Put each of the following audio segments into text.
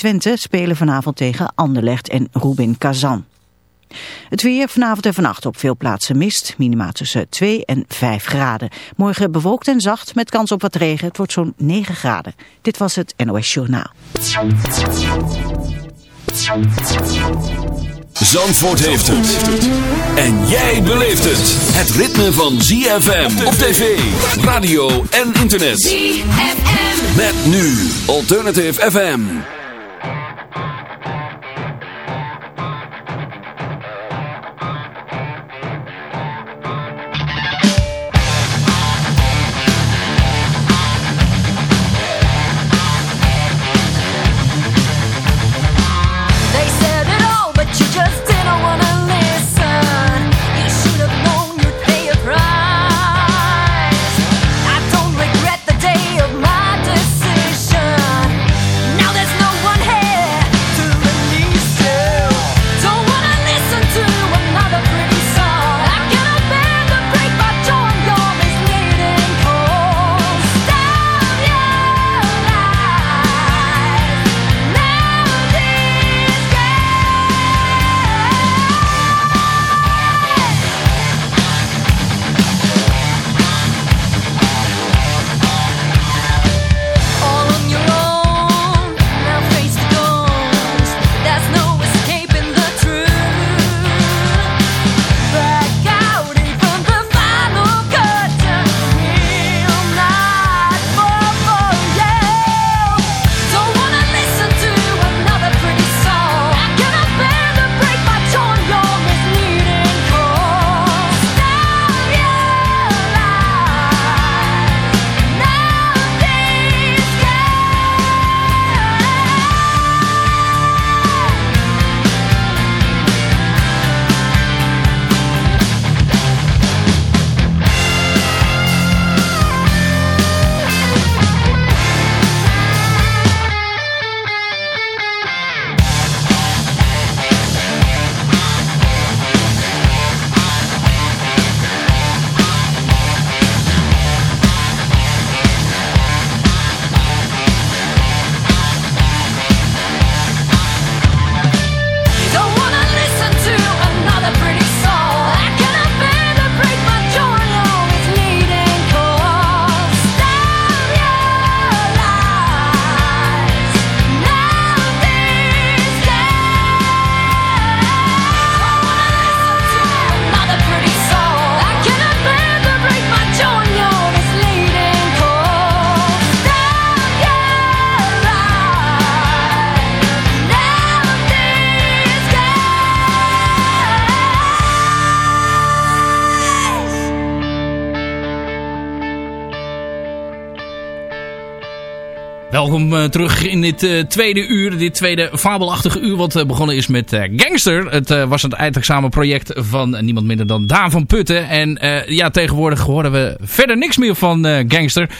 Twente spelen vanavond tegen Anderlecht en Rubin Kazan. Het weer vanavond en vannacht op veel plaatsen mist. Minima tussen 2 en 5 graden. Morgen bewolkt en zacht met kans op wat regen. Het wordt zo'n 9 graden. Dit was het NOS Journaal. Zandvoort heeft het. En jij beleeft het. Het ritme van ZFM op tv, radio en internet. ZFM. Met nu Alternative FM. Eh, terug in dit eh, tweede uur, dit tweede fabelachtige uur wat eh, begonnen is met Gangster. Het was het eindexamenproject van niemand minder dan Daan van Putten. En ja, tegenwoordig horen we verder niks meer van Gangster.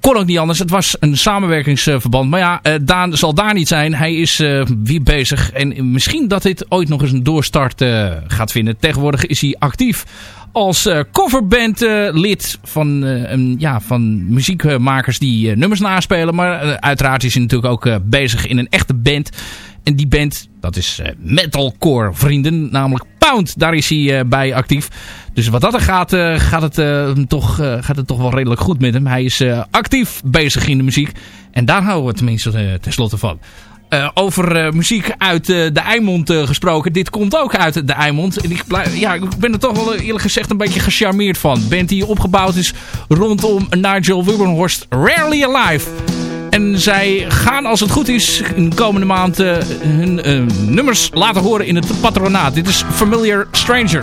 Kon ook niet anders, het was een samenwerkingsverband. Maar ja, Daan zal daar niet zijn. Hij is weer bezig en misschien dat dit ooit nog eens een doorstart gaat vinden. Tegenwoordig is hij actief als eh, coverbandlid van, eh, een, ja, van muziekmakers die eh, nummers naspelen. Maar eh, uiteraard is hij natuurlijk ook eh, bezig in een echte band. En die band, dat is eh, metalcore vrienden, namelijk Pound. Daar is hij eh, bij actief. Dus wat dat er gaat, eh, gaat, het, eh, toch, eh, gaat het toch wel redelijk goed met hem. Hij is eh, actief bezig in de muziek. En daar houden we tenminste eh, tenslotte van. Eh, over eh, muziek uit eh, de Eimond gesproken. Dit komt ook uit de Eimond. En ik, ja, ik ben er toch wel eerlijk gezegd een beetje gecharmeerd van. Band die opgebouwd is rondom Nigel Wilberhorst Rarely Alive. En zij gaan als het goed is in de komende maand hun nummers laten horen in het patronaat. Dit is Familiar Stranger.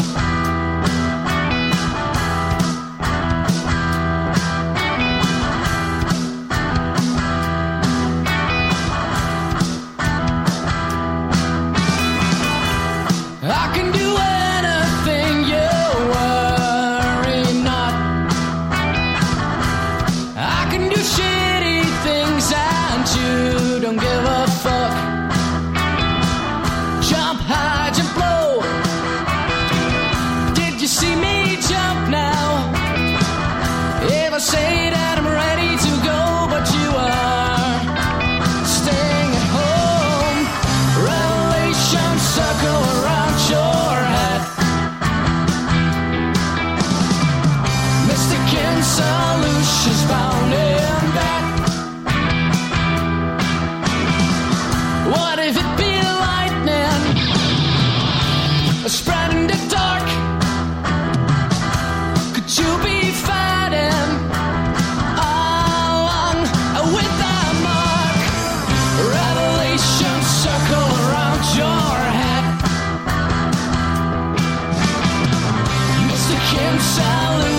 silent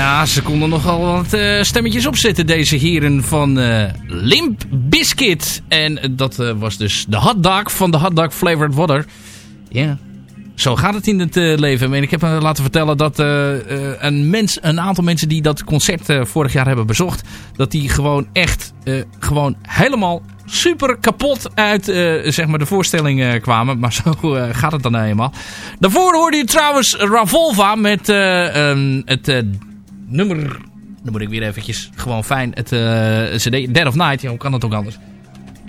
Ja, ze konden nogal wat eh, stemmetjes opzetten, deze heren van eh, Limp Biscuit. En dat eh, was dus de hotdog van de hotdog Flavored Water. Ja zo gaat het in het eh, leven. Ik heb uh, laten vertellen dat eh, een, mens, een aantal mensen die dat concert vorig jaar hebben bezocht... dat die gewoon echt gewoon helemaal super kapot uit zeg maar de voorstelling kwamen. Maar zo gaat het dan nou helemaal. Daarvoor hoorde je trouwens Ravolva met ehm, het nummer... Dan moet ik weer eventjes gewoon fijn het CD Dead of Night. Ja, hoe kan dat ook anders?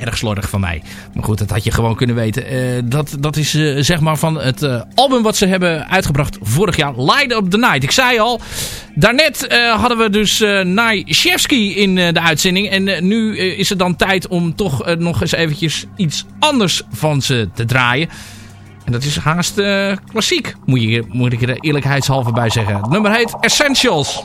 erg slordig van mij. Maar goed, dat had je gewoon kunnen weten. Eh, dat, dat is eh, zeg maar van het eh, album wat ze hebben uitgebracht vorig jaar. Light of The Night. Ik zei al, daarnet hadden we dus uh, Najewski in de uitzending. En nu is het dan tijd om toch nog eens eventjes iets anders van ze te draaien. En dat is haast klassiek, moet, je, moet ik er eerlijkheidshalve bij zeggen. Het nummer heet Essentials.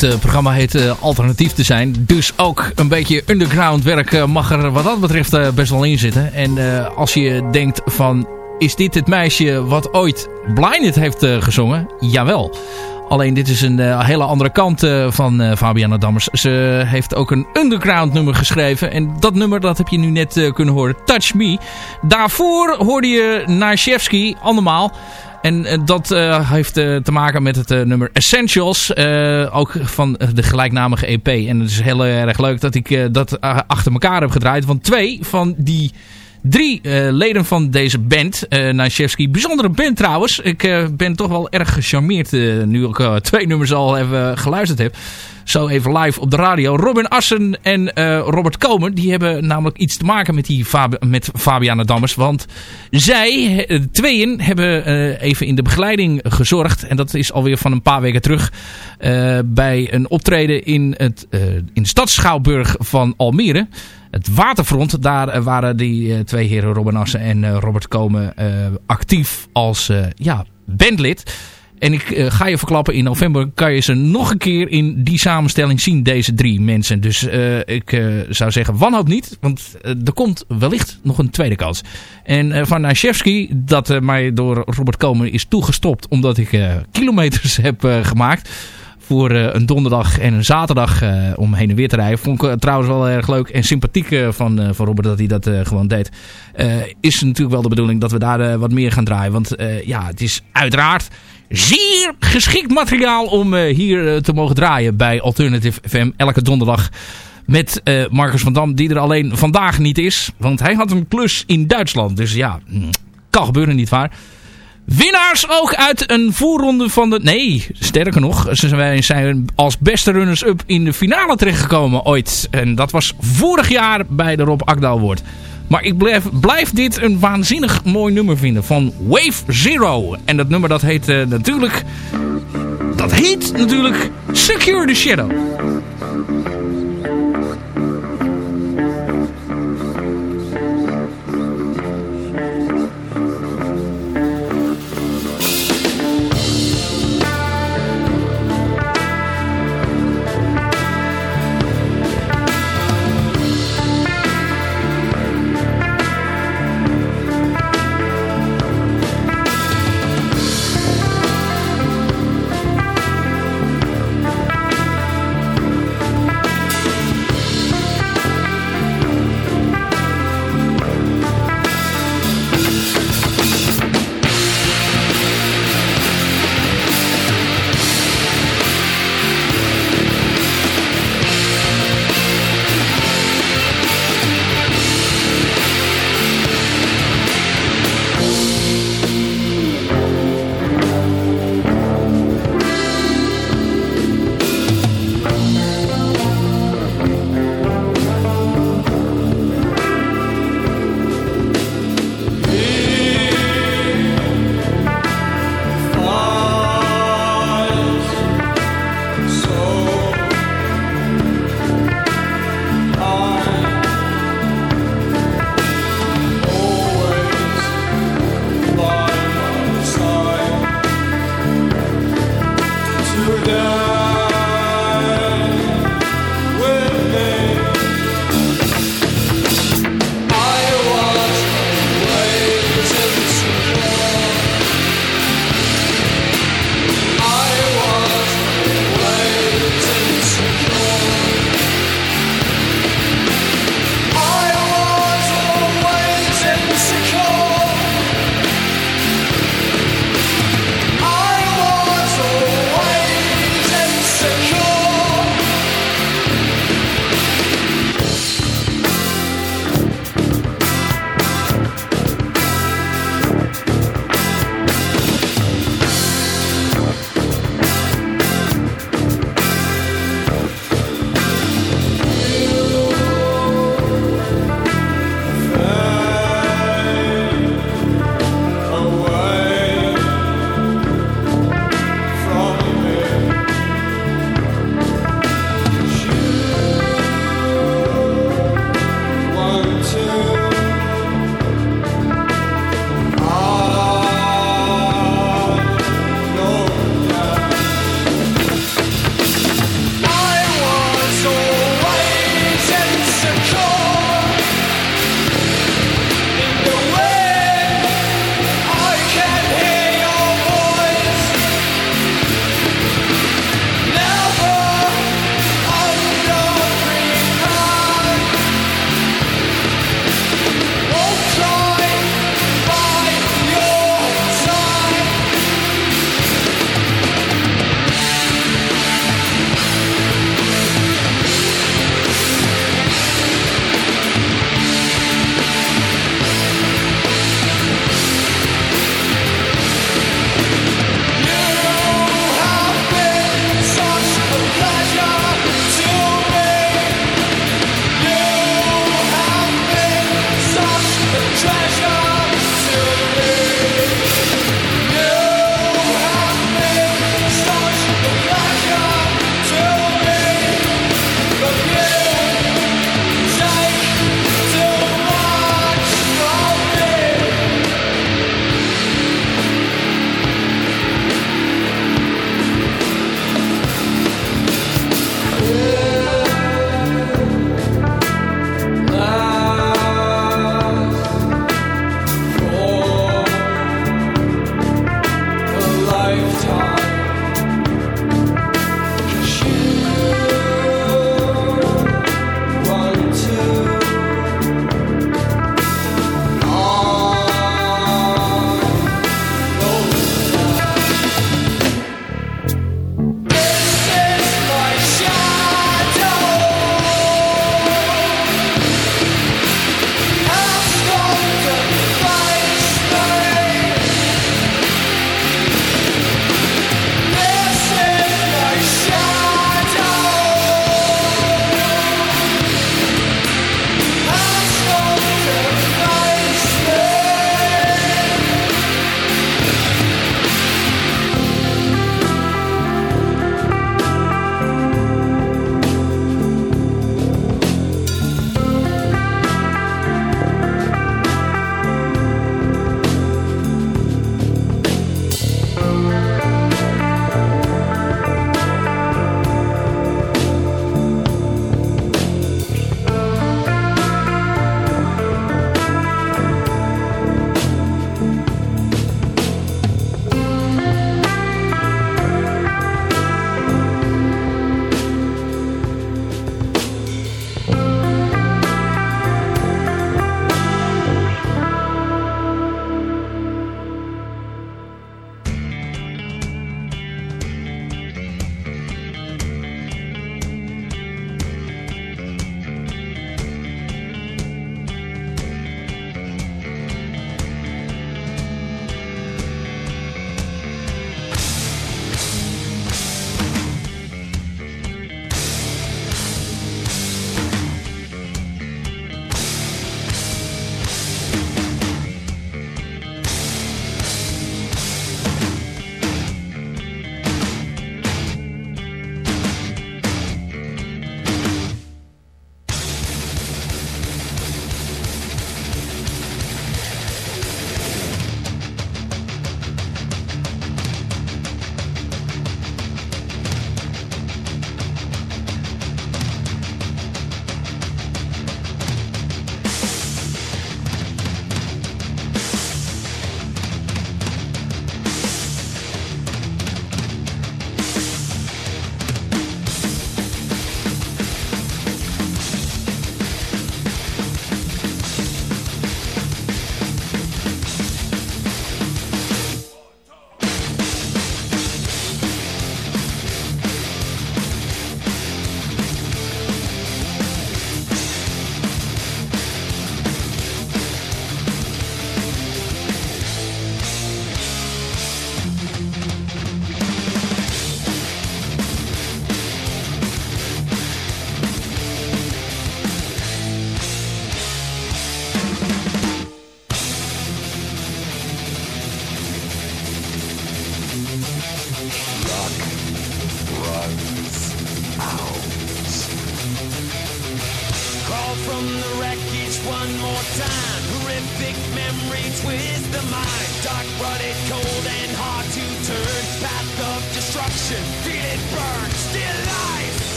Het eh, programma heet eh, Alternatief te zijn. Dus ook een beetje underground werk eh, mag er wat dat betreft best wel in zitten. En als je denkt van... Is dit het meisje wat ooit Blinded heeft gezongen? Jawel. Alleen dit is een hele andere kant van Fabiana Dammers. Ze heeft ook een underground nummer geschreven. En dat nummer dat heb je nu net kunnen horen. Touch Me. Daarvoor hoorde je Narshevsky, andermaal. En eh, dat eh, heeft eh, te maken met het nummer Essentials. ook van de gelijknamige EP. En het is heel erg leuk dat ik dat achter elkaar heb gedraaid. Want twee van die drie eh, leden van deze band, uh, bijzondere band trouwens. Ik eh, ben toch wel erg gecharmeerd nu ik twee nummers al even geluisterd heb. Zo even live op de radio. Robin Assen en Robert Komen, die hebben namelijk iets te maken met, die Fabi met Fabiana Dammers. Want zij, de tweeën, hebben even in de begeleiding gezorgd. En dat is alweer van een paar weken terug. bij een optreden in, het, in de stadschouwburg van Almere het waterfront. Daar eh, waren die eh, twee heren Robin Assen en eh, Robert Komen actief als ja, bandlid. En ik ga je verklappen, in november kan je ze nog een keer in die samenstelling zien, deze drie mensen. Dus ik zou zeggen, wanhoop niet, want er komt wellicht nog een tweede kans. En van Naishevsky, dat mij door Robert Komen is toegestopt, omdat ik kilometers heb gemaakt voor eh, een donderdag en een zaterdag eh, om heen en weer te rijden. Vond ik eh, trouwens wel erg leuk en sympathiek van, van Robert dat hij dat gewoon deed. Is natuurlijk wel de bedoeling dat we daar wat meer gaan draaien. Want ja, het is uiteraard zeer geschikt materiaal om hier te mogen draaien bij Alternative FM. Elke donderdag met eh, Marcus van Dam, die er alleen vandaag niet is. Want hij had een klus in Duitsland. Dus ja, mm, kan gebeuren, niet waar. Winnaars ook uit een voorronde van de... Nee, sterker nog, ze zijn- als beste runners-up in de finale terechtgekomen ooit. En dat was vorig jaar bij de Rob Akda Award. Maar ik blijf, blijf dit een waanzinnig mooi nummer vinden van Wave Zero. En dat nummer dat heet eh, natuurlijk... Dat heet natuurlijk Secure the Shadow.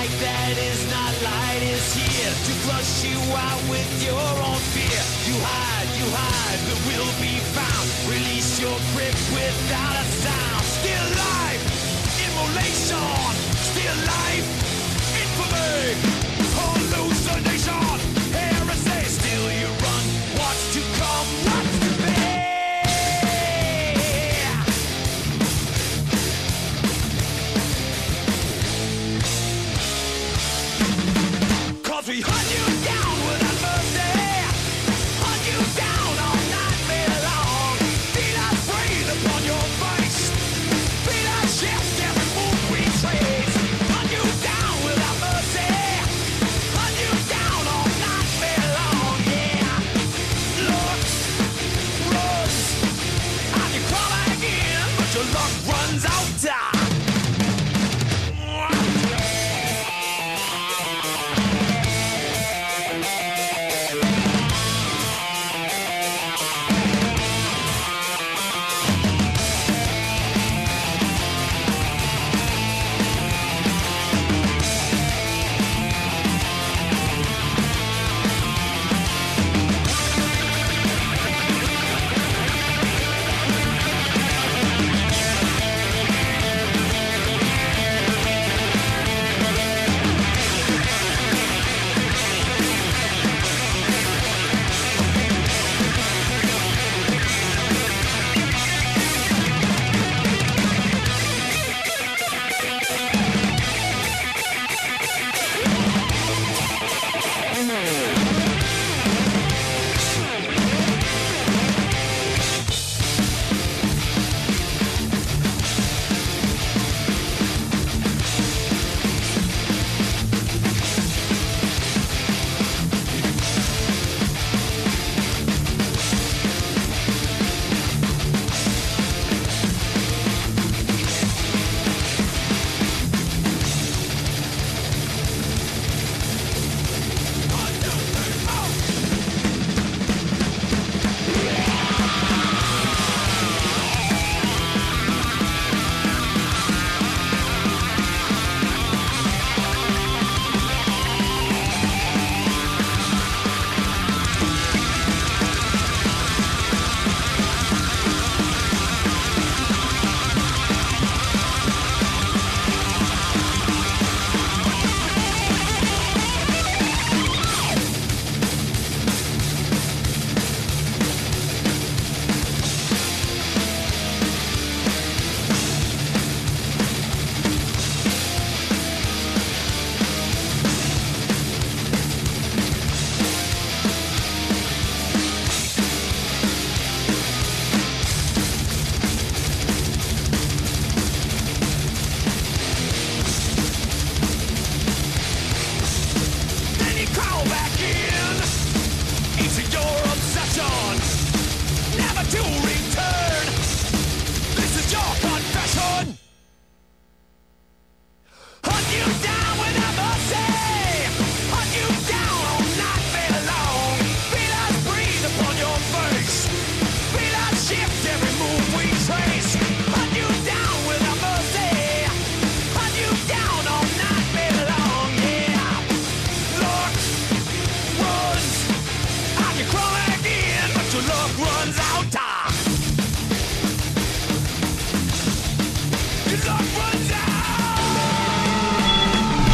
light that is not light is here to flush you out with your own fear. You hide, you hide, but will be found. Release your grip without a sound. Still life, immolation. Still life, infamy, hallucination. coffee.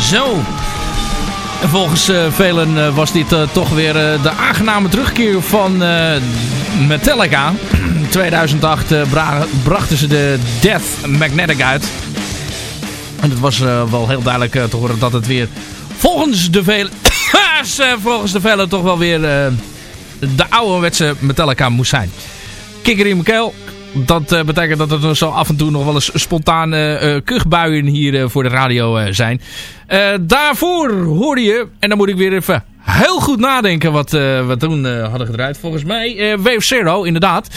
Zo. En volgens eh, velen eh, was dit eh, toch weer de aangename terugkeer van Metallica. In 2008 eh, bra- brachten ze de Death Magnetic uit. En het was wel heel duidelijk te horen dat het weer volgens de velen... volgens de velen toch wel weer de ouderwetse Metallica moest zijn. Kikker in. Dat eh, betekent dat er zo af en toe nog wel eens spontane eh kuchbuien hier eh, voor de radio zijn. Daarvoor hoorde je, en dan moet ik weer even heel goed nadenken wat we toen hadden gedraaid. Volgens mij Wave Zero, inderdaad.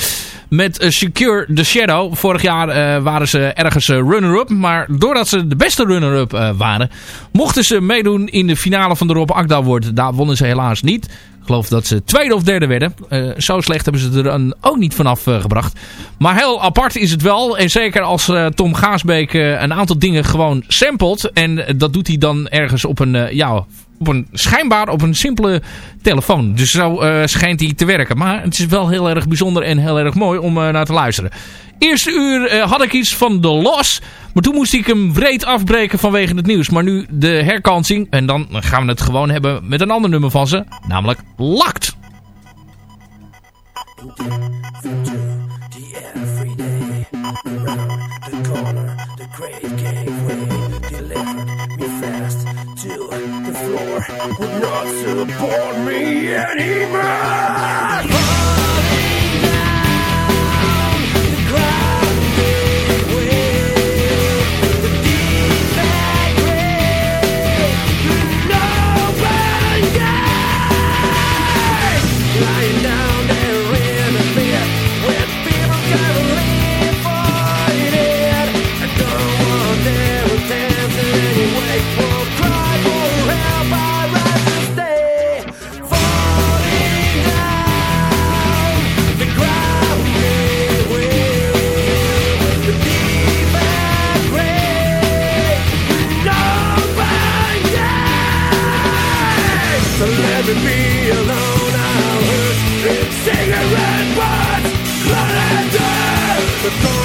Met Secure the Shadow. Vorig jaar waren ze ergens runner-up. Maar doordat ze de beste runner-up waren, mochten ze meedoen in de finale van de Rob Akda Award. Daar wonnen ze helaas niet. Geloof dat ze tweede of derde werden. Eh, zo slecht hebben ze er ook niet vanaf eh, gebracht. Maar heel apart is het wel. En zeker als eh, Tom Gaasbeek een aantal dingen gewoon samplet. En dat doet hij dan ergens op een, ja, op een schijnbaar op een simpele telefoon. Dus zo schijnt hij te werken. Maar het is wel heel erg bijzonder en heel erg mooi om naar te luisteren. Eerste uur eh, had ik iets van The Loss. Maar toen moest ik hem breed afbreken vanwege het nieuws. Maar nu de herkansing. En dan gaan we het gewoon hebben met een ander nummer van ze. Namelijk Lakt. Would not support me anymore. The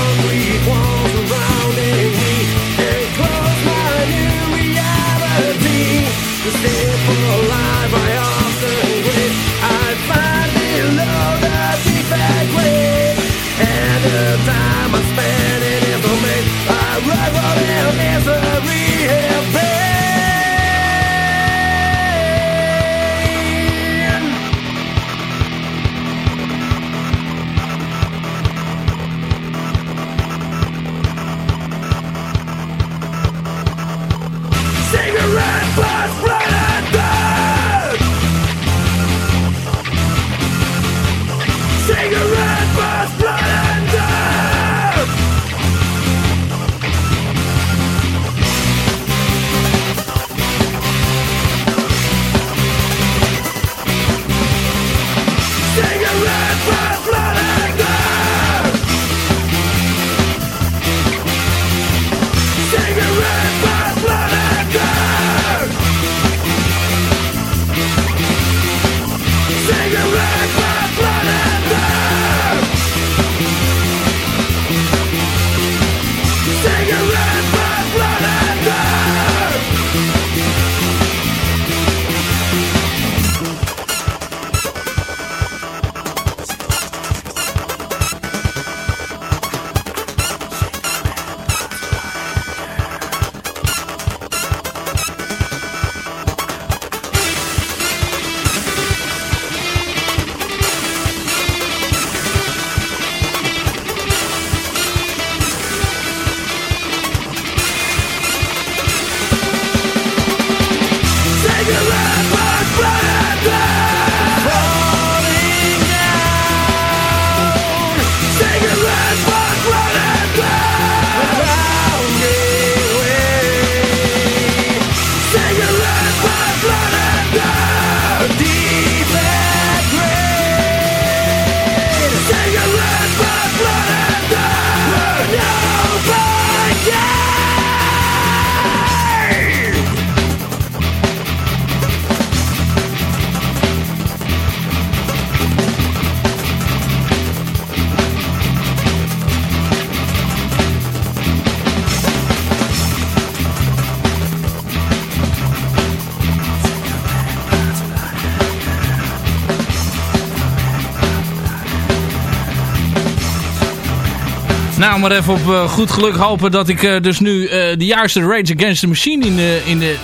gaan maar even op eh, goed geluk hopen dat ik eh, dus nu eh, de juiste Rage Against the Machine in de... In de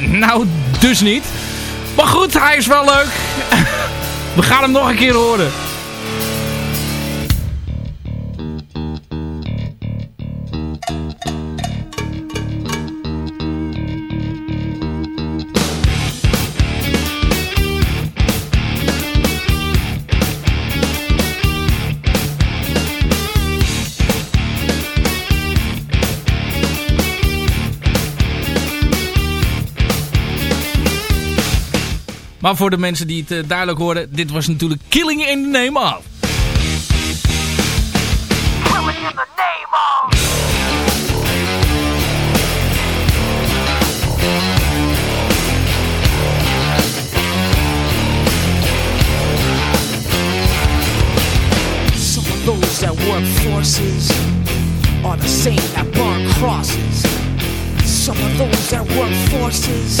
nou, dus niet. Maar goed, hij is wel leuk. We gaan hem nog een keer horen. Maar voor de mensen die het eh, duidelijk hoorden, dit was natuurlijk Killing in the Name of. Killing of. those that work forces are the same that burn crosses. Some of those that work forces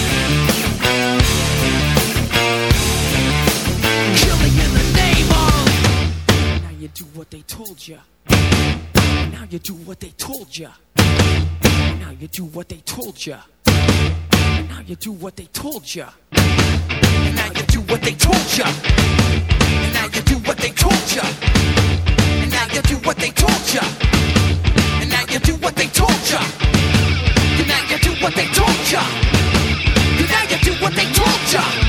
do what they told ya. Now you do what they told ya. Now you do what they told ya. Now you do what they told ya. Now you do what they told ya. Now you do what they told you. Now you do what they told you. Now you do what they told you. Now you do what they told you. Now you do what they told ya.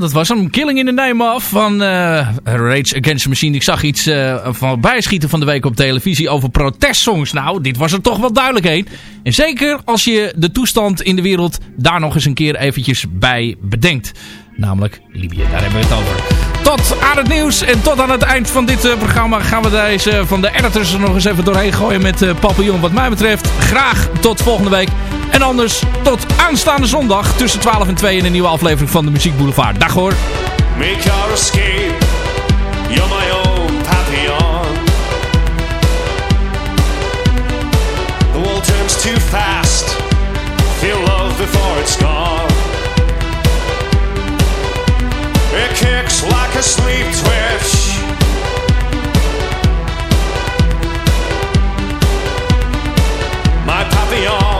Dat was hem. Killing in the Name of van eh, Rage Against the Machine. Ik zag iets eh, van bijschieten van de week op televisie over protestsongs. Nou, dit was er toch wel duidelijk heen. En zeker als je de toestand in de wereld daar nog eens een keer eventjes bij bedenkt. Namelijk Libië, daar hebben we het over. Tot aan het nieuws en tot aan het eind van dit eh, programma gaan we deze van de editors er nog eens even doorheen gooien met uh, Papillon. Wat mij betreft graag tot volgende week. En anders tot aanstaande zondag tussen 12 en 2 in een nieuwe aflevering van de Muziek Boulevard. Dag hoor. Make escape. You're my own papillon. The world turns too fast. Feel love before it's gone. Kicks like a sleep twitch. My papillon.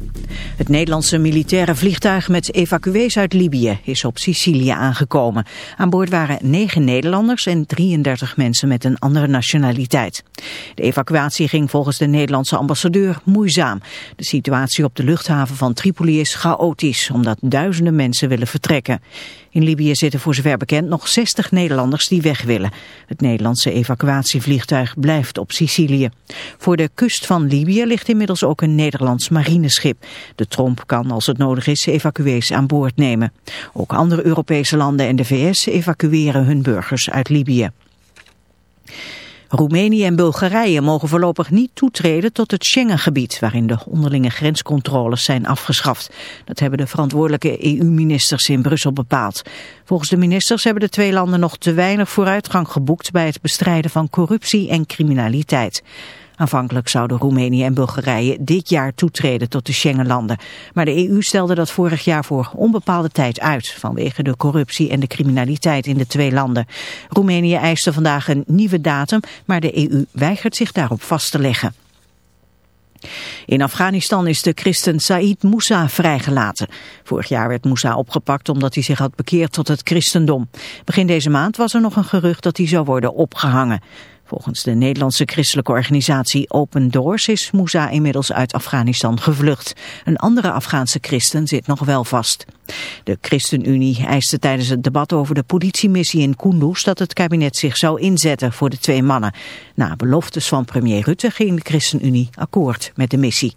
Het Nederlandse militaire vliegtuig met evacuees uit Libië is op Sicilië aangekomen. Aan boord waren negen Nederlanders en 33 mensen met een andere nationaliteit. De evacuatie ging volgens de Nederlandse ambassadeur moeizaam. De situatie op de luchthaven van Tripoli is chaotisch, omdat duizenden mensen willen vertrekken. In Libië zitten voor zover bekend nog 60 Nederlanders die weg willen. Het Nederlandse evacuatievliegtuig blijft op Sicilië. Voor de kust van Libië ligt inmiddels ook een Nederlands marineschip. De Trump kan als het nodig is evacuees aan boord nemen. Ook andere Europese landen en de VS evacueren hun burgers uit Libië. Roemenië en Bulgarije mogen voorlopig niet toetreden tot het Schengengebied, waarin de onderlinge grenscontroles zijn afgeschaft. Dat hebben de verantwoordelijke EU-ministers in Brussel bepaald. Volgens de ministers hebben de twee landen nog te weinig vooruitgang geboekt bij het bestrijden van corruptie en criminaliteit. Aanvankelijk zouden Roemenië en Bulgarije dit jaar toetreden tot de Schengenlanden. Maar de EU stelde dat vorig jaar voor onbepaalde tijd uit vanwege de corruptie en de criminaliteit in de twee landen. Roemenië eiste vandaag een nieuwe datum, maar de EU weigert zich daarop vast te leggen. In Afghanistan is de christen Said Moussa vrijgelaten. Vorig jaar werd Moussa opgepakt omdat hij zich had bekeerd tot het christendom. Begin deze maand was er nog een gerucht dat hij zou worden opgehangen. Volgens de Nederlandse christelijke organisatie Open Doors is Moussa inmiddels uit Afghanistan gevlucht. Een andere Afghaanse christen zit nog wel vast. De ChristenUnie eiste tijdens het debat over de politiemissie in Kunduz dat het kabinet zich zou inzetten voor de twee mannen. Na beloftes van premier Rutte ging de ChristenUnie akkoord met de missie.